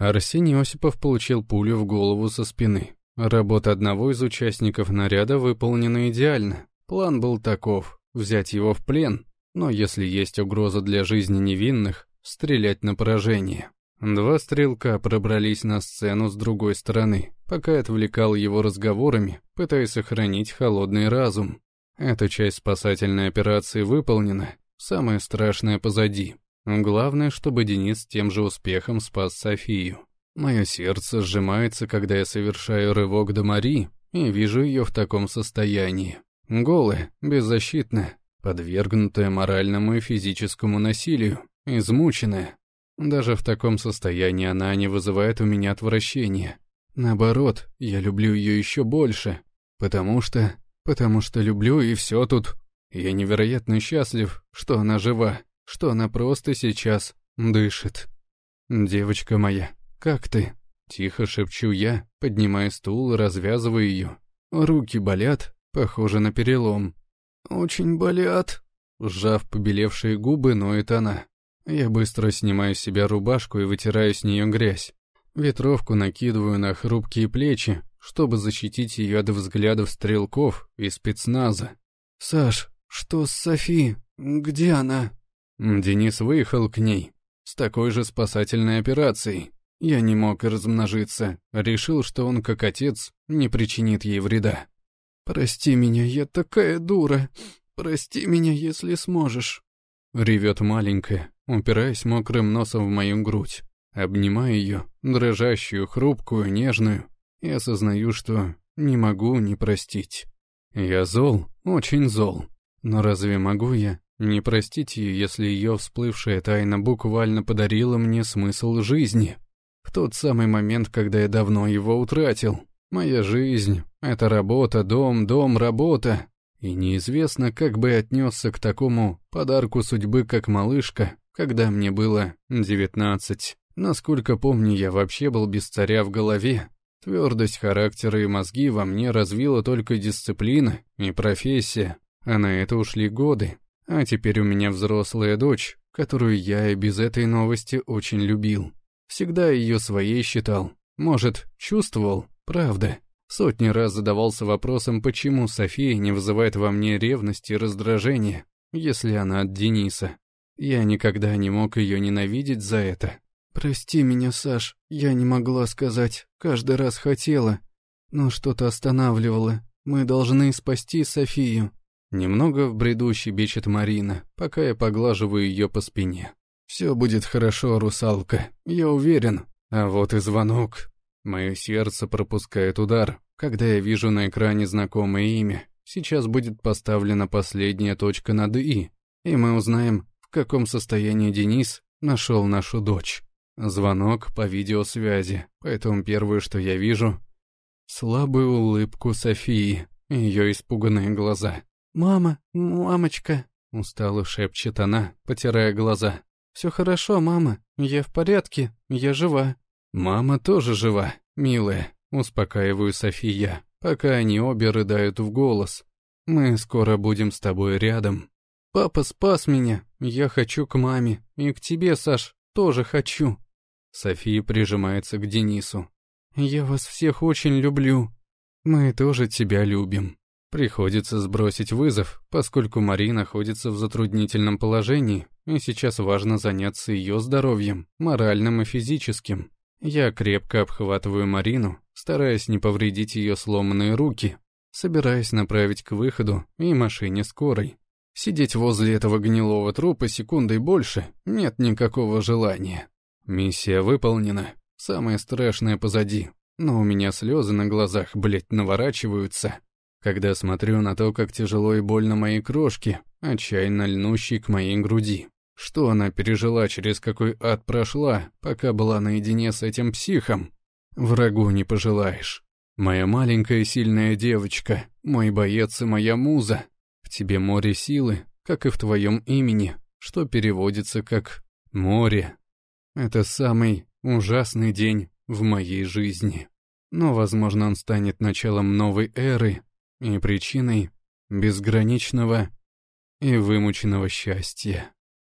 Арсений Осипов получил пулю в голову со спины. Работа одного из участников наряда выполнена идеально. План был таков — взять его в плен, но если есть угроза для жизни невинных, стрелять на поражение. Два стрелка пробрались на сцену с другой стороны, пока я отвлекал его разговорами, пытаясь сохранить холодный разум. Эта часть спасательной операции выполнена, самое страшное позади. Главное, чтобы Денис тем же успехом спас Софию. Мое сердце сжимается, когда я совершаю рывок до Мари и вижу ее в таком состоянии. Голая, беззащитная, подвергнутая моральному и физическому насилию, измученная. Даже в таком состоянии она не вызывает у меня отвращения. Наоборот, я люблю ее еще больше, потому что Потому что люблю и все тут. Я невероятно счастлив, что она жива, что она просто сейчас дышит. Девочка моя, как ты? Тихо шепчу я, поднимая стул и развязываю ее. Руки болят, похоже на перелом. Очень болят. Сжав побелевшие губы, ноет она. Я быстро снимаю с себя рубашку и вытираю с нее грязь. Ветровку накидываю на хрупкие плечи, чтобы защитить ее от взглядов стрелков и спецназа. «Саш, что с Софи? Где она?» Денис выехал к ней с такой же спасательной операцией. Я не мог размножиться, решил, что он, как отец, не причинит ей вреда. «Прости меня, я такая дура. Прости меня, если сможешь». Ревет маленькая, упираясь мокрым носом в мою грудь. Обнимаю ее, дрожащую, хрупкую, нежную, и осознаю, что не могу не простить. Я зол, очень зол. Но разве могу я не простить ее, если ее всплывшая тайна буквально подарила мне смысл жизни? В тот самый момент, когда я давно его утратил. Моя жизнь — это работа, дом, дом, работа. И неизвестно, как бы отнесся к такому подарку судьбы, как малышка, когда мне было девятнадцать. Насколько помню, я вообще был без царя в голове, Твердость характера и мозги во мне развила только дисциплина и профессия, а на это ушли годы. А теперь у меня взрослая дочь, которую я и без этой новости очень любил. Всегда ее своей считал. Может, чувствовал, правда. Сотни раз задавался вопросом, почему София не вызывает во мне ревности и раздражения, если она от Дениса. Я никогда не мог ее ненавидеть за это. «Прости меня, Саш, я не могла сказать, каждый раз хотела, но что-то останавливало. Мы должны спасти Софию». Немного в бреду щебечет Марина, пока я поглаживаю ее по спине. «Все будет хорошо, русалка, я уверен. А вот и звонок. Мое сердце пропускает удар, когда я вижу на экране знакомое имя. Сейчас будет поставлена последняя точка над «и», и мы узнаем, в каком состоянии Денис нашел нашу дочь. Звонок по видеосвязи, поэтому первое, что я вижу — слабую улыбку Софии, ее испуганные глаза. «Мама, мамочка», — устало шепчет она, потирая глаза. «Все хорошо, мама, я в порядке, я жива». «Мама тоже жива, милая», — успокаиваю София, пока они обе рыдают в голос. «Мы скоро будем с тобой рядом». «Папа спас меня, я хочу к маме, и к тебе, Саш, тоже хочу». София прижимается к Денису. «Я вас всех очень люблю. Мы тоже тебя любим». Приходится сбросить вызов, поскольку Мари находится в затруднительном положении, и сейчас важно заняться ее здоровьем, моральным и физическим. Я крепко обхватываю Марину, стараясь не повредить ее сломанные руки, собираясь направить к выходу и машине скорой. Сидеть возле этого гнилого трупа секундой больше нет никакого желания. Миссия выполнена, самое страшное позади, но у меня слезы на глазах, блядь, наворачиваются, когда смотрю на то, как тяжело и больно моей крошке, отчаянно льнущей к моей груди. Что она пережила, через какой ад прошла, пока была наедине с этим психом? Врагу не пожелаешь. Моя маленькая сильная девочка, мой боец и моя муза. В тебе море силы, как и в твоем имени, что переводится как «море». Это самый ужасный день в моей жизни. Но, возможно, он станет началом новой эры и причиной безграничного и вымученного счастья.